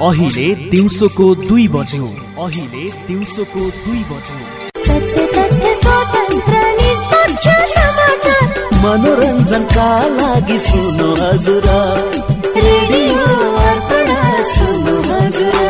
अहिले दिउँसोको दुई बज्यो। अहिले दिउँसोको दुई बज्यो। मनोरञ्जनका लागि सुन्नु हजुर। रेडियो सुन्नु हजुर।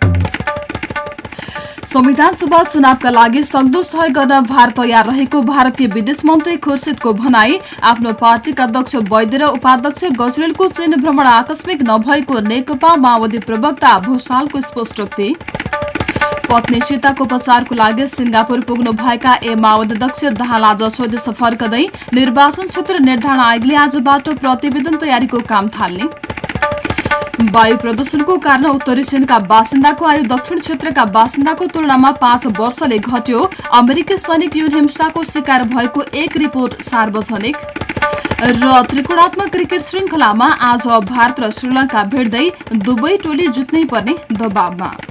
संविधान सभा चुनावका लागि सक्दो सहयोग गर्न भारत तयार रहेको भारतीय विदेश मन्त्री खुर्सिदको भनाई आफ्नो पार्टीका अध्यक्ष वैद्य र उपाध्यक्ष गजरेलको चीन भ्रमण आकस्मिक नभएको नेकपा माओवादी प्रवक्ता भूषालको स्पष्टोक्ति। पत्नी सीताको उपचारको लागि सिंगापुर पुग्नु भएका ए माओवादी अध्यक्ष दाहाल आज स्वदेश फर्कदै निर्वाचन क्षेत्र निर्धारण आयोगले आजबाट प्रतिवेदन तयारीको काम थाल्ने। वायु प्रदूषणको कारण उत्तरी चीनका बासिन्दाको आयु दक्षिण क्षेत्रका बासिन्दाको तुलनामा पाँच वर्षले घट्यो अमेरिकी सैनिक युन हिंसाको शिकार भएको एक रिपोर्ट सार्वजनिक र त्रिकोणात्मक क्रिकेट श्रृङ्खलामा आज भारत र श्रीलङ्का भेट्दै दुवै टोली जित्नै पर्ने दबावमा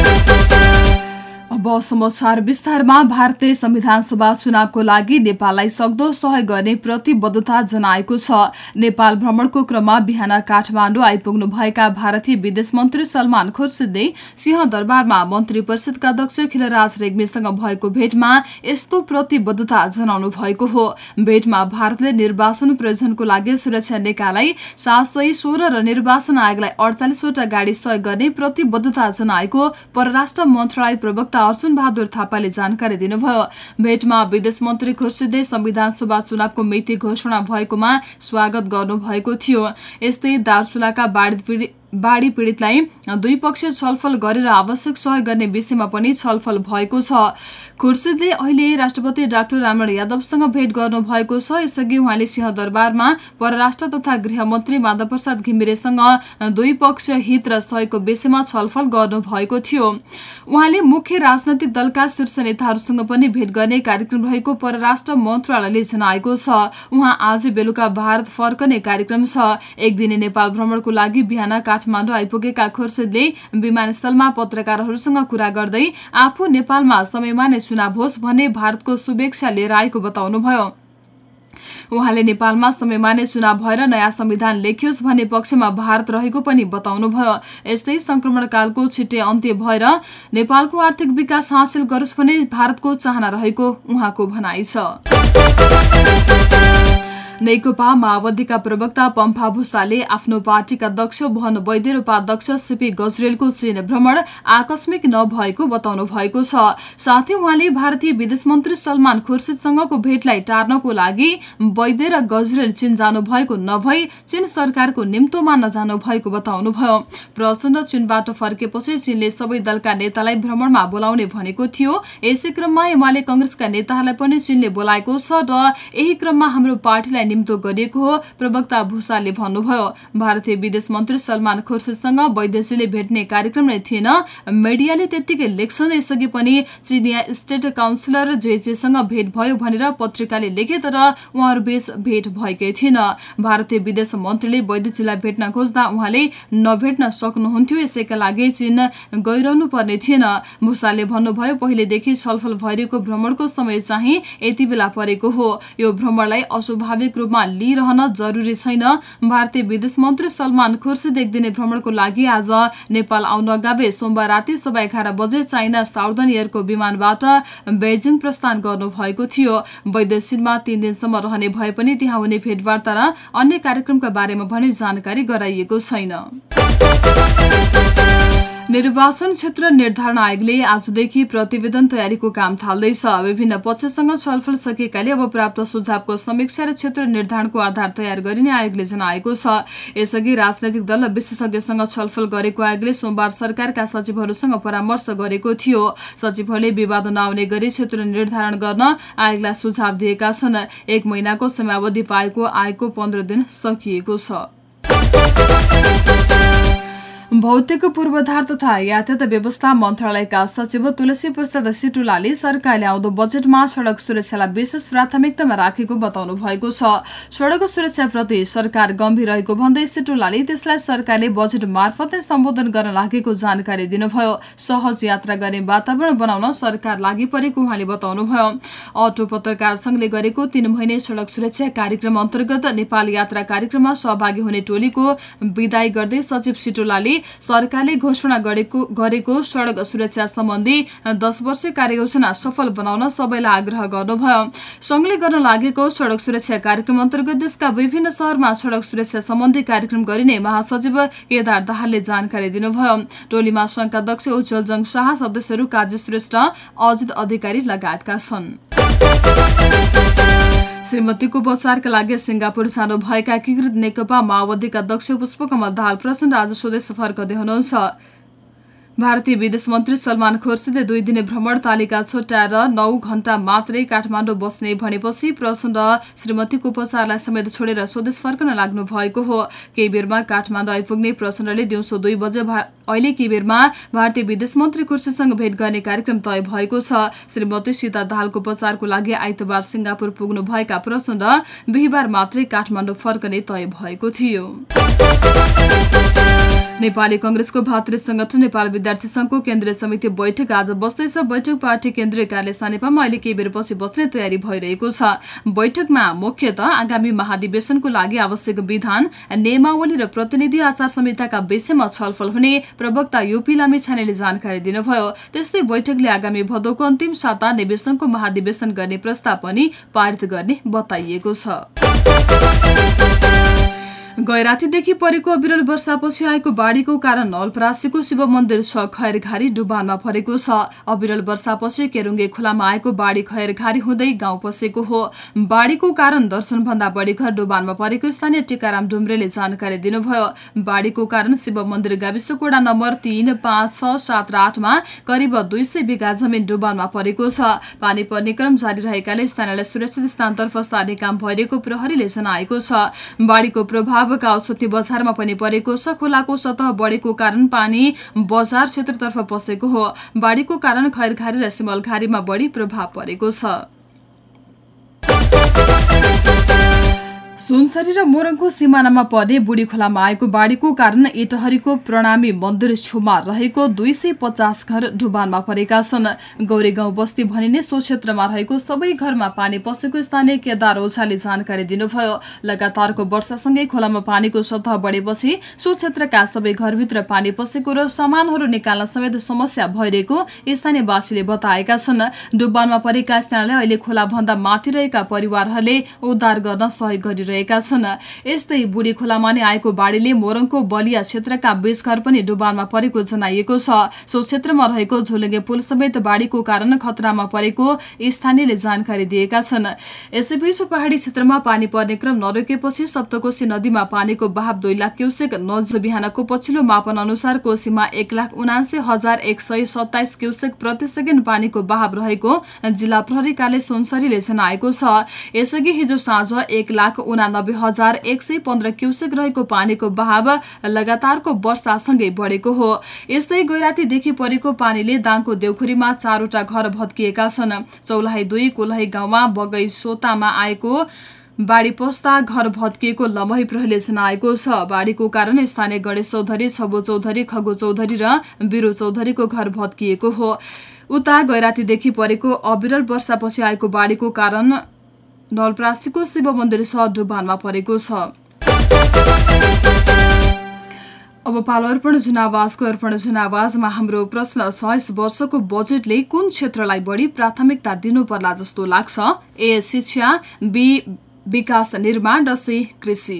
अब समाचार विस्तारमा भारतीय संविधान सभा चुनावको लागि नेपाललाई सक्दो सहयोग गर्ने प्रतिबद्धता जनाएको छ। नेपाल भ्रमणको क्रममा बिहान काठमाडौँ आइपुग्नु भएका भारतीय विदेश मन्त्री सलमान खुर्सिदले सिंह दरबारमा मन्त्री परिषदका अध्यक्ष खिलराज रेग्मीसँग भएको भेटमा यस्तो प्रतिबद्धता जनाउनु भएको हो। भेटमा भारतले निर्वाचन प्रयोजनको लागि सुरक्षा निकायलाई सात सय सोह्र र निर्वाचन आयोगलाई अडचालिसवटा गाडी सहयोग गर्ने प्रतिबद्धता जनाएको परराष्ट्र मन्त्रालय प्रवक्ता अर्जुन बहादुर थापाले जानकारी दिनुभयो। भेटमा विदेश मन्त्री खुर्सिदले संविधान सभा चुनावको मिति घोषणा भएकोमा स्वागत गर्नुभएको थियो। यस्तै दार्चुलाका बाढी बाढी पीड़ितलाई द्विपक्षीय छलफल गरेर आवश्यक सहयोग गर्ने विषयमा पनि छलफल भएको छ। खुर्सिदले अहिले राष्ट्रपति डाक्टर रामण यादवसँग भेट गर्नु भएको छ। यसअघि उहाँले सिंहदरबारमा परराष्ट्र तथा गृहमन्त्री माधव प्रसाद घिमिरेसँग द्विपक्षीय हित र सहयोगको विषयमा छलफल गर्नु भएको थियो। उहाँले मुख्य राजनैतिक दलका शीर्ष नेताहरूसँग पनि भेट गर्ने कार्यक्रम रहेको परराष्ट्र मन्त्रालयले जनाएको छ। उहाँ आज बेलुका भारत फर्कने कार्यक्रम छ। एक दिने नेपाल भ्रमणको लागि बिहान काठमाडौँ आइपुगेका खुर्सिदले विमानस्थलमा पत्रकारहरूसँग कुरा गर्दै आफू नेपालमा समयमा नै चुनाव होस् भन्ने भारतको शुभेच्छा लिएर आएको बताउनुभयो। उहाँले नेपालमा समयमा नै चुनाव भएर नयाँ संविधान लेखियोस् भन्ने पक्षमा भारत रहेको पनि बताउनुभयो। यस्तै संक्रमणकालको छिट्टै अन्त्य भएर नेपालको आर्थिक विकास हासिल गरोस् भन्ने भारतको चाहना रहेको उहाँको भनाइ छ। नेकपा माओवादीका प्रवक्ता पम्फा भूषाले आफ्नो पार्टीका अध्यक्ष भवन वैद्य र उपाध्यक्ष सीपी गजरेलको चीन भ्रमण आकस्मिक नभएको बताउनु भएको छ। साथै उहाँले भारतीय विदेश मन्त्री सलमान खुर्सिदसँगको भेटलाई टार्नको लागि वैद्य र गजरेल चीन जानु भएको नभई चीन सरकारको निम्तो मान्न जानु भएको बताउनुभयो। प्रचण्ड चीनबाट फर्केपछि चीनले सबै दलका नेतालाई भ्रमणमा बोलाउने भनेको थियो। यसै क्रममा एमाले कंग्रेसका नेताहरूलाई पनि चीनले बोलाएको छ र यही क्रममा हाम्रो पार्टीलाई निम्तो गरिएको हो। प्रवक्ता भूषालले भन्नुभयो भारतीय विदेश मन्त्री सलमान खुर्सिदसँग वैदेशीले भेट्ने कार्यक्रम नै थिएन। मिडियाले त्यत्तिकै लेख्छन् यसअघि पनि चिनिया स्टेट काउन्सिलर जेजेसँग भेट भयो भनेर पत्रिकाले लेखे तर उहाँहरू बीच भेट भएकै थिएन। भारतीय विदेश मन्त्रीले वैदेशीलाई भेट्न खोज्दा उहाँले नभेट्न सक्नुहुन्थ्यो यसैका लागि चीन गइरहनु पर्ने थिएन। भूषालले भन्नुभयो पहिलेदेखि छलफल भइरहेको भ्रमणको समय चाहिँ यति बेला परेको हो। यो भ्रमणलाई अस्वाभाविक रूपमा लिइरहन जरुरी छैन। भारतीय विदेश मन्त्री सलमान खुर्सिद एक दिने भ्रमणको लागि आज नेपाल आउन अगावै सोमबार राति सभा एघार बजे चाइना साउदर्न एयरको विमानबाट बेजिङ प्रस्थान गर्नुभएको थियो। वैदेशिकमा तीन दिनसम्म रहने भए पनि त्यहाँ हुने भेटवार्ता र अन्य कार्यक्रमका बारेमा भने जानकारी गराइएको छैन। निर्वाचन क्षेत्र निर्धारण आयोगले आजदेखि प्रतिवेदन तयारीको काम थाल्दैछ। विभिन्न पक्षसँग छलफल सकिएकाले अब प्राप्त सुझावको समीक्षा र क्षेत्र निर्धारणको आधार तयार गरिने आयोगले जनाएको छ। यसअघि राजनैतिक दल र विशेषज्ञसँग छलफल गरेको आयोगले सोमबार सरकारका सचिवहरूसँग परामर्श गरेको थियो। सचिवहरूले विवाद नआउने गरी क्षेत्र निर्धारण गर्न आयोगलाई सुझाव दिएका छन्। एक महिनाको समयावधि पाएको आयोगको पन्ध्र दिन सकिएको छ। भौतिक पूर्वाधार तथा यातायात व्यवस्था मन्त्रालयका सचिव तुलसी प्रसाद सिटुलाले सरकारले आउँदो बजेटमा सड़क सुरक्षालाई विशेष प्राथमिकतामा राखेको बताउनु भएको छ। सड़क सुरक्षाप्रति सरकार गम्भीर रहेको भन्दै सिटुलाले त्यसलाई सरकारले बजेट मार्फत नै सम्बोधन गर्न लागेको जानकारी दिनुभयो। सहज यात्रा गर्ने वातावरण बनाउन सरकार लागि परेको उहाँले बताउनुभयो। अटो पत्रकार संघले गरेको तीन महिने सड़क सुरक्षा कार्यक्रम अन्तर्गत नेपाल यात्रा कार्यक्रममा सहभागी हुने टोलीको विदाई गर्दै सचिव सिटुलाले सरकारले घोषणा गरेको गरेको सड़क सुरक्षा सम्बन्धी दस वर्ष कार्ययोजना सफल बनाउन सबैलाई आग्रह गर्नुभयो। संघले गर्न लागेको सड़क सुरक्षा कार्यक्रम अन्तर्गत देशका विभिन्न शहरमा सड़क सुरक्षा सम्बन्धी कार्यक्रम गरिने महासचिव केदार दाहालले जानकारी दिनुभयो। टोलीमा संघका अध्यक्ष उज्जवल जङ शाह सदस्यहरू काजी श्रेष्ठ अजित अधिकारी लगायतका छन्। श्रीमतीको उपचारका लागि सिंगापुर जानु भएका एकीकृत नेकपा माओवादीका अध्यक्ष पुष्पकमल दाहाल प्रचण्ड आज स्वदेश फर्कदै हुनुहुन्छ। भारतीय विदेश मन्त्री सलमान खुर्सिदले दुई दिने भ्रमण तालिका छुट्याएर नौ घण्टा मात्रै काठमाडौँ बस्ने भनेपछि प्रचण्ड श्रीमतीको उपचारलाई समेत छोडेर स्वदेश फर्कन लाग्नु भएको हो। केही बेरमा काठमाडौँ आइपुग्ने प्रचण्डले दिउँसो दुई बजे अहिले केही बेरमा भारतीय विदेश मन्त्री खुर्सीसँग भेट गर्ने कार्यक्रम तय भएको छ। श्रीमती सीता दाहालको उपचारको लागि आइतबार सिंगापुर पुग्नुभएका प्रचण्ड बिहिबार मात्रै काठमाडौँ फर्कने तय भएको थियो। नेपाली कंग्रेसको भातृ संगठन नेपाल विद्यार्थी संघको केन्द्रीय समिति बैठक आज बस्दैछ। बैठक पार्टी केन्द्रीय कार्यालय सानेपामा अहिले केही बेरपछि बस्ने तयारी भइरहेको छ। बैठकमा मुख्यत आगामी महाधिवेशनको लागि आवश्यक विधान नियमावली र प्रतिनिधि आचार संहिताका विषयमा छलफल हुने प्रवक्ता युपी लामी छानेले जानकारी दिनुभयो। त्यस्तै बैठकले आगामी भदौको अन्तिम साता निवेशनको महाधिवेशन गर्ने प्रस्ताव पनि पारित गर्ने बताइएको छ। गैरातीदेखि परेको अविरल वर्षापछि आएको बाढ़ीको कारण नलपरासीको शिव मन्दिर छ खैरघारी डुबानमा परेको छ। अविरल वर्षापछि केरुङ्गे खोलामा आएको बाढ़ी खैरघारी हुँदै गाउँ पसेको हो। बाढ़ीको कारण दर्शनभन्दा बढी घर डुबानमा परेको स्थानीय टिकाराम डुम्रेले जानकारी दिनुभयो। बाढ़ीको कारण शिव मन्दिर गाविसको वडा नम्बर तीन पाँच छ सात र आठमा करिब दुई सय बिघा जमिन डुबानमा परेको छ। पानी पर्ने क्रम जारी रहेकाले स्थानीयलाई सुरक्षित स्थानतर्फ सार्ने काम भइरहेको प्रहरीले जनाएको छ। बाढ़ीको प्रभाव प्रभाव काउसुती बजारमा पनि परेको छ। खोलाको सतह बढेको कारण पानी बजार क्षेत्रतर्फ पसेको हो। बाढीको कारण खैरघारी र सिमलघारीमा बढी प्रभाव परेको छ। सुनसरी र मोरङको सिमानामा पर्ने बुढी खोलामा आएको बाढीको कारण इटहरीको प्रणामी मन्दिर छेउमा रहेको दुई सय पचास घर डुबानमा परेका छन्। गौरी गाउँ बस्ती भनिने सो क्षेत्रमा रहेको सबै घरमा पानी पसेको स्थानीय केदार ओझाले जानकारी दिनुभयो। लगातारको वर्षासँगै खोलामा पानीको सतह बढेपछि सो क्षेत्रका सबै घरभित्र पानी पसेको र सामानहरू निकाल्न समेत समस्या भइरहेको स्थानीयवासीले बताएका छन्। डुबानमा परेका स्थानलाई अहिले खोलाभन्दा माथि रहेका परिवारहरूले उद्धार गर्न सहयोग गरिरहेका रहेका छन्। यस्तै बुढी खोलामा नै आएको बाढीले मोरङको बलिया क्षेत्रका बीस घर पनि डुबानमा परेको जनाइएको छ। सो क्षेत्रमा रहेको झोलुङ्गे पुल समेत बाढीको कारण खतरामा परेको स्थानीयले जानकारी दिएका छन्। यसैबीच पहाड़ी क्षेत्रमा पानी पर्ने क्रम नरोकेपछि सप्तकोशी नदीमा पानीको बहाव दुई लाख क्युसेक नज बिहानको पछिल्लो मापन अनुसार कोशीमा एक लाख उनासे हजार एक सय सत्ताइस क्युसेक प्रति सेकेन्ड पानीको बहाव रहेको जिल्ला प्रहरी कार्य सोनसरीले जनाएको छ। यसअघि हिजो साँझ एक लाख उनानब्बे हजार एक सय पन्ध्र क्युसेक रहेको पानीको बहाव लगातारको वर्षासँगै बढेको हो। यस्तै गैरातीदेखि परेको पानीले दाङको देउखुरीमा चारवटा घर भत्किएका छन्। चौलाही दुई कोलही गाउँमा बगै सोतामा आएको बाढी पस्दा घर भत्किएको लमही प्रहरीले जनाएको छ। बाढीको कारण स्थानीय गणेश चौधरी छबो चौधरी खगो चौधरी र बिरु चौधरीको घर भत्किएको हो। उता गैरातीदेखि परेको अविरल वर्षापछि आएको बाढीको कारण नलप्रासीको शिव मन्दिर सह डुबानमा परेको छ। अब पालो अर्पण जुनावाजको अर्पण जुनावाजमा हाम्रो प्रश्न छ यस वर्षको बजेटले कुन क्षेत्रलाई बढी प्राथमिकता दिनुपर्ला जस्तो लाग्छ? ए शिक्षा बी विकास निर्माण र सी कृषि।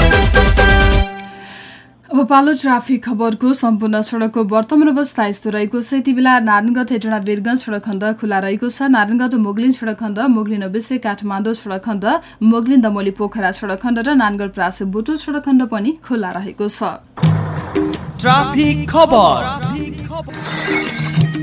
अब पालो ट्राफिक खबरको सम्पूर्ण सड़कको वर्तमान अवस्था यस्तो रहेको छ। यति बेला नारायणगढ हेटडा वीरगंज सड़क खण्ड खुला रहेको छ। नारायणगढ मोगलिन सड़क खण्ड मोगलिन ओबिसे काठमाडौँ सड़क खण्ड मोगलिन दमोली पोखरा सड़क खण्ड र नानगढ प्रासे बुटो सड़क खण्ड पनि खुला रहेको छ।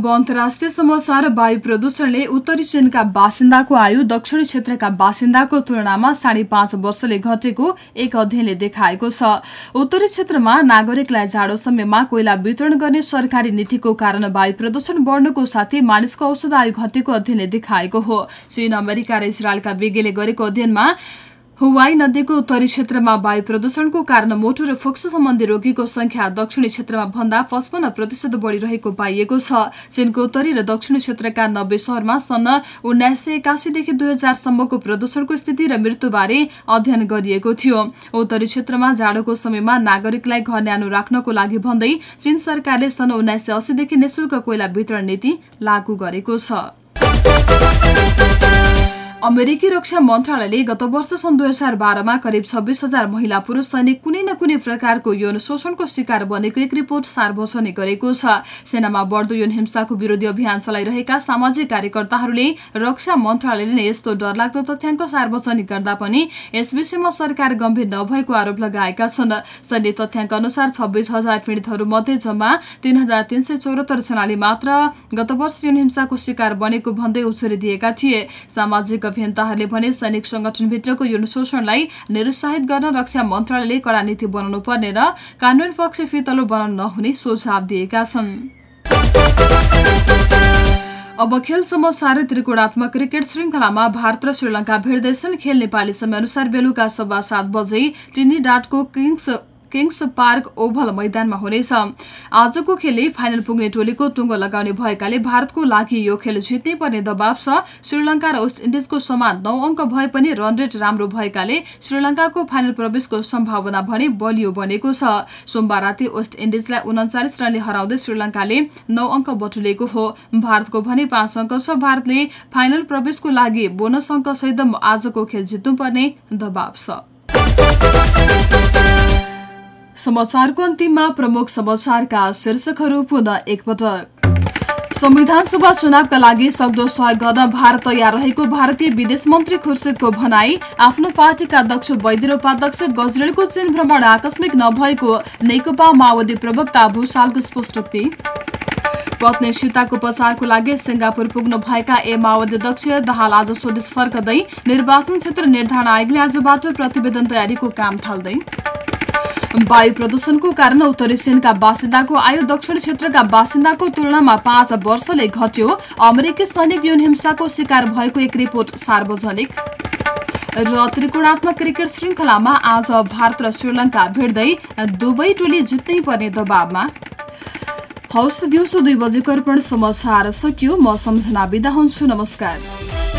अब अन्तर्राष्ट्रिय समाचार वायु प्रदूषणले उत्तरी चीनका बासिन्दाको आयु दक्षिणी क्षेत्रका बासिन्दाको तुलनामा साढे पाँच वर्षले घटेको एक अध्ययनले देखाएको छ। उत्तरी क्षेत्रमा नागरिकलाई जाडो समयमा कोइला वितरण गर्ने सरकारी नीतिको कारण वायु प्रदूषण बढ्नुको साथै मानिसको औषध आयु घटेको अध्ययनले देखाएको हो। चीन अमेरिका र इजरायलका विज्ञले गरेको अध्ययनमा हुवाई नदीको उत्तरी क्षेत्रमा वायु प्रदूषणको कारण मोटो र फोक्सो सम्बन्धी रोगीको संख्या दक्षिणी क्षेत्रमा भन्दा पचपन्न प्रतिशत बढ़ी रहेको पाइएको छ। चीनको उत्तरी र दक्षिणी क्षेत्रका नब्बे शहरमा सन् उन्नाइस सय एकासीदेखि दुई हजारसम्मको प्रदूषणको स्थिति र मृत्युबारे अध्ययन गरिएको थियो। उत्तरी क्षेत्रमा जाडोको समयमा नागरिकलाई घर न्यानो राख्नको लागि भन्दै चीन सरकारले सन् उन्नाइस सय अस्सीदेखि निशुल्क कोइला वितरण नीति लागू गरेको छ। अमेरिकी रक्षा मन्त्रालयले गत वर्ष सन् दुई हजार बाह्रमा करिब छब्बिस हजार महिला पुरुष सैनिक कुनै न कुनै प्रकारको यौन शोषणको शिकार बनेको एक रिपोर्ट सार्वजनिक गरेको छ। सेनामा बढ्दो यौन हिंसाको विरोधी अभियान चलाइरहेका सामाजिक कार्यकर्ताहरूले रक्षा मन्त्रालयले नै यस्तो डरलाग्दो तथ्याङ्क सार्वजनिक गर्दा पनि यस विषयमा सरकार गम्भीर नभएको आरोप लगाएका छन्। सैन्य तथ्याङ्क अनुसार छब्बिस हजार पीडितहरूमध्ये जम्मा तीन हजार तीन सय चौरात्तर जनाले मात्र गत वर्ष यौन हिंसाको शिकार बनेको भन्दै उछुरी दिएका थिए। सामाजिक अभियन्ताहरूले भने सैनिक संगठनभित्रको यौन शोषणलाई निरुत्साहित गर्न रक्षा मन्त्रालयले कड़ा नीति बनाउनु पर्ने र कानून पक्ष फितलो बनाउन नहुने सुझाव दिएका छन्। अब खेल समाचार त्रिकोणात्मक क्रिकेट श्रृङ्खलामा भारत र श्रीलङ्का भिड्दैछन्। खेल नेपाली समयअनुसार बेलुका सभा सात बजे टिनी डाटको किङ्स किङ्स पार्क ओभल मैदानमा हुनेछ। आजको खेलले फाइनल पुग्ने टोलीको टुङ्गो लगाउने भएकाले भारतको लागि यो खेल जित्नै पर्ने दबाव छ। श्रीलङ्का र वेस्ट इन्डिजको समान नौ अङ्क भए पनि रन रेट राम्रो भएकाले श्रीलङ्काको फाइनल प्रवेशको सम्भावना भने बलियो बनेको छ। सोमबार राति वेस्ट इन्डिजलाई उन्चालिस रनले हराउँदै श्रीलङ्काले नौ अङ्क बटुलेको हो। भारतको भने पाँच अङ्क छ। भारतले फाइनल प्रवेशको लागि बोनस अङ्क सहित आजको खेल जित्नुपर्ने दबाव छ। समाचारको अन्तिममा प्रमुख समाचारका शीर्षकहरू पुनः एकपटक। संविधान सभा चुनावका लागि सक्दो सहयोग गर्न भारत तयार रहेको भारतीय विदेश मन्त्री खुर्सिदको भनाई आफ्नो पार्टीका अध्यक्ष वैद्य उपाध्यक्ष गजरेलको चीन भ्रमण आकस्मिक नभएको नेकपा माओवादी प्रवक्ता भूषालको स्पष्टोक्ति। पत्नी सीताको उपचारको लागि सिंगापुर पुग्नु भएका ए माओवादी अध्यक्ष दाहाल आज स्वदेश फर्कदै निर्वाचन क्षेत्र निर्धारण आयोगले आजबाट प्रतिवेदन तयारीको काम थाल्दै। वायु प्रदूषणको कारण उत्तरी चीनका बासिन्दाको आयु दक्षिण क्षेत्रका बासिन्दाको तुलनामा पाँच वर्षले घट्यो। अमेरिकी सैनिक यौन हिंसाको शिकार भएको एक रिपोर्ट सार्वजनिक। र त्रिकोणात्मक क्रिकेट श्रृङ्खलामा आज भारत र श्रीलङ्का भिड्दै दुवै टोली जित्नै पर्ने दबावमा। हौस् दिउँसो दुई बजेको अर्पण समाचार सकियो। म सम्झना बिदा हुन्छु। नमस्कार।